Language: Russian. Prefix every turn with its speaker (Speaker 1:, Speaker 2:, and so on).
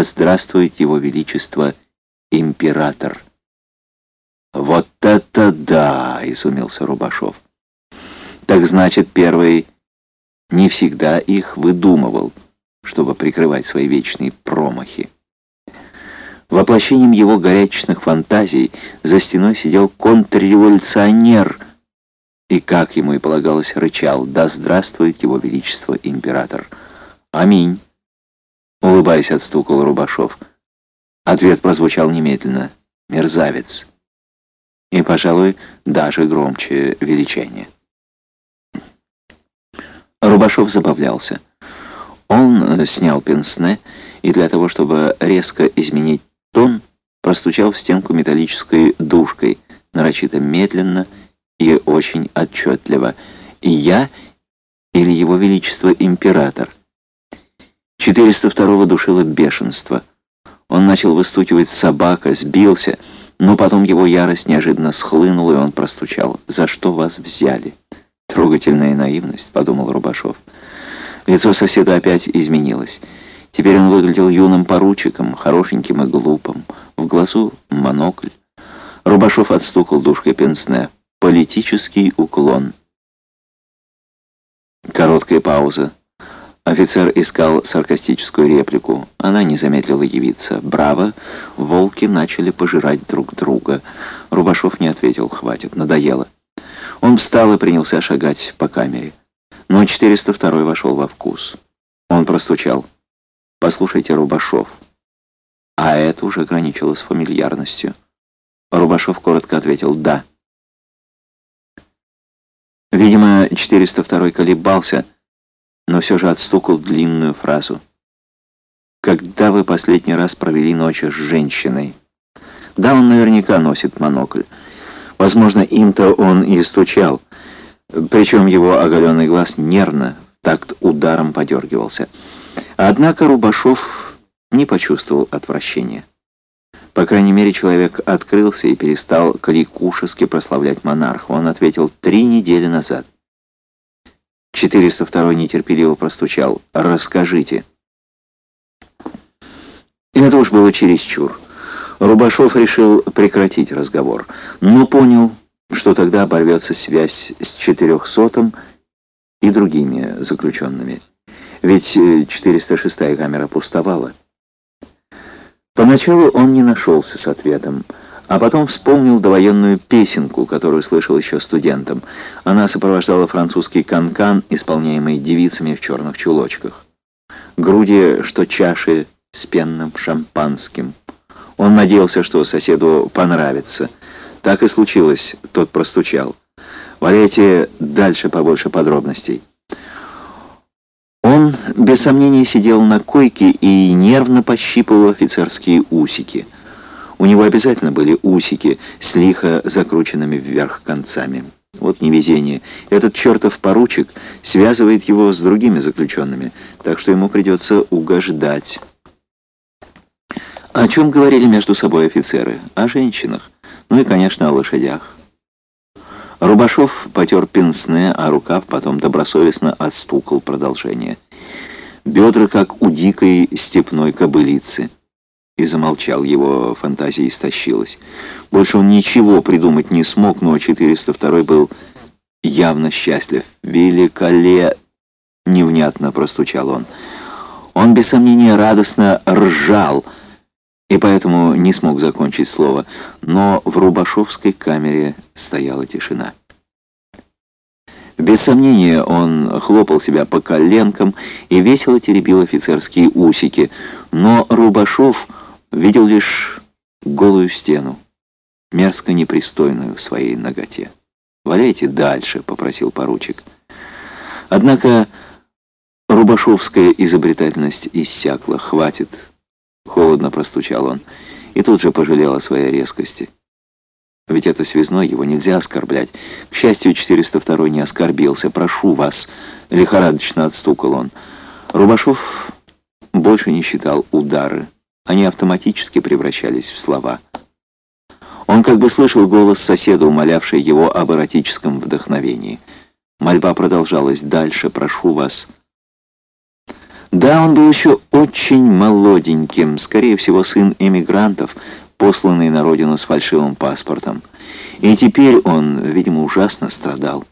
Speaker 1: Да здравствует его величество император. Вот это да, изумился Рубашов. Так значит, первый не всегда их выдумывал, чтобы прикрывать свои вечные промахи. Воплощением его горячечных фантазий за стеной сидел контрреволюционер и, как ему и полагалось, рычал «Да здравствует его величество император!» «Аминь!» Улыбаясь, отстукал Рубашов. Ответ прозвучал немедленно. «Мерзавец!» И, пожалуй, даже громче величания. Рубашов забавлялся. Он снял пенсне и для того, чтобы резко изменить тон, простучал в стенку металлической душкой, нарочито медленно и очень отчетливо. «И я или его величество император?» 402-го душило бешенство. Он начал выстукивать собака, сбился, но потом его ярость неожиданно схлынула, и он простучал. «За что вас взяли?» «Трогательная наивность», — подумал Рубашов. Лицо соседа опять изменилось. Теперь он выглядел юным поручиком, хорошеньким и глупым. В глазу монокль. Рубашов отстукал душкой пенсне. Политический уклон. Короткая пауза. Офицер искал саркастическую реплику. Она не замедлила явиться. «Браво!» Волки начали пожирать друг друга. Рубашов не ответил. «Хватит, надоело». Он встал и принялся шагать по камере. Но 402 вошел во вкус. Он простучал. «Послушайте, Рубашов». А это уже граничило с фамильярностью. Рубашов коротко ответил «да». Видимо, 402 колебался, но все же отстукал длинную фразу. «Когда вы последний раз провели ночь с женщиной?» Да, он наверняка носит монокль. Возможно, им-то он и стучал. Причем его оголенный глаз нервно, такт ударом подергивался. Однако Рубашов не почувствовал отвращения. По крайней мере, человек открылся и перестал кликушески прославлять монарха. Он ответил три недели назад. 402 нетерпеливо простучал. «Расскажите». Это уж было чересчур. Рубашов решил прекратить разговор, но понял, что тогда оборвется связь с четырехсотым и другими заключенными. Ведь 406-я камера пустовала. Поначалу он не нашелся с ответом, а потом вспомнил довоенную песенку, которую слышал еще студентом. Она сопровождала французский канкан, исполняемый девицами в черных чулочках. Груди, что чаши с пенным шампанским. Он надеялся, что соседу понравится. Так и случилось, тот простучал. Валяйте дальше побольше подробностей. Он, без сомнения, сидел на койке и нервно пощипывал офицерские усики — у него обязательно были усики с лихо закрученными вверх концами. Вот невезение. Этот чертов поручик связывает его с другими заключенными, так что ему придется угождать. О чем говорили между собой офицеры? О женщинах. Ну и, конечно, о лошадях. Рубашов потер пенсне, а рукав потом добросовестно отстукал продолжение. Бедра, как у дикой степной кобылицы и замолчал, его фантазия истощилась. Больше он ничего придумать не смог, но 402 был явно счастлив. «Великоле...» — невнятно простучал он. Он, без сомнения, радостно ржал, и поэтому не смог закончить слово, но в Рубашовской камере стояла тишина. Без сомнения, он хлопал себя по коленкам и весело теребил офицерские усики, но Рубашов видел лишь голую стену, мерзко непристойную в своей ноготе. «Валяйте дальше», — попросил поручик. Однако Рубашовская изобретательность иссякла. «Хватит», — холодно простучал он, и тут же пожалел о своей резкости. Ведь это связной, его нельзя оскорблять. К счастью, 402 не оскорбился. «Прошу вас», — лихорадочно отстукал он. Рубашов больше не считал удары. Они автоматически превращались в слова. Он как бы слышал голос соседа, умолявший его об эротическом вдохновении. Мольба продолжалась дальше, прошу вас. Да, он был еще очень молоденьким, скорее всего, сын эмигрантов, посланный на родину с фальшивым паспортом. И теперь он, видимо, ужасно страдал.